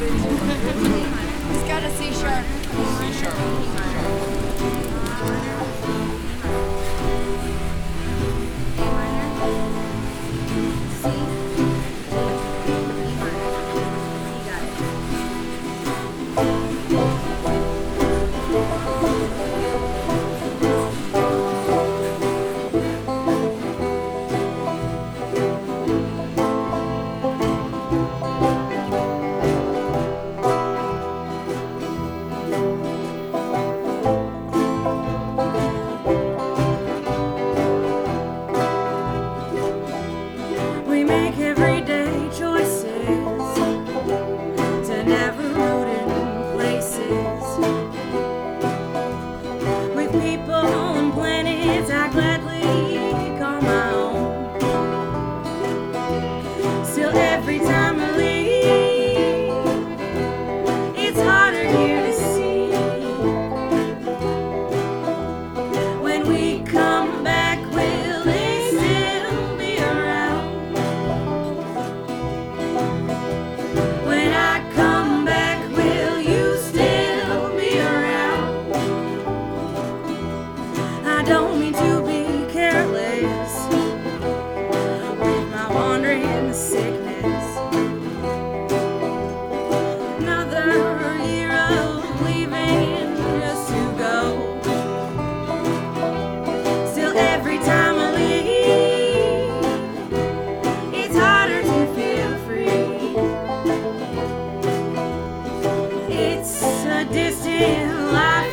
He's got a C sharp. C sharp. We sickness. Another year of leaving just to go. Still, every time I leave, it's harder to feel free. It's a distant life.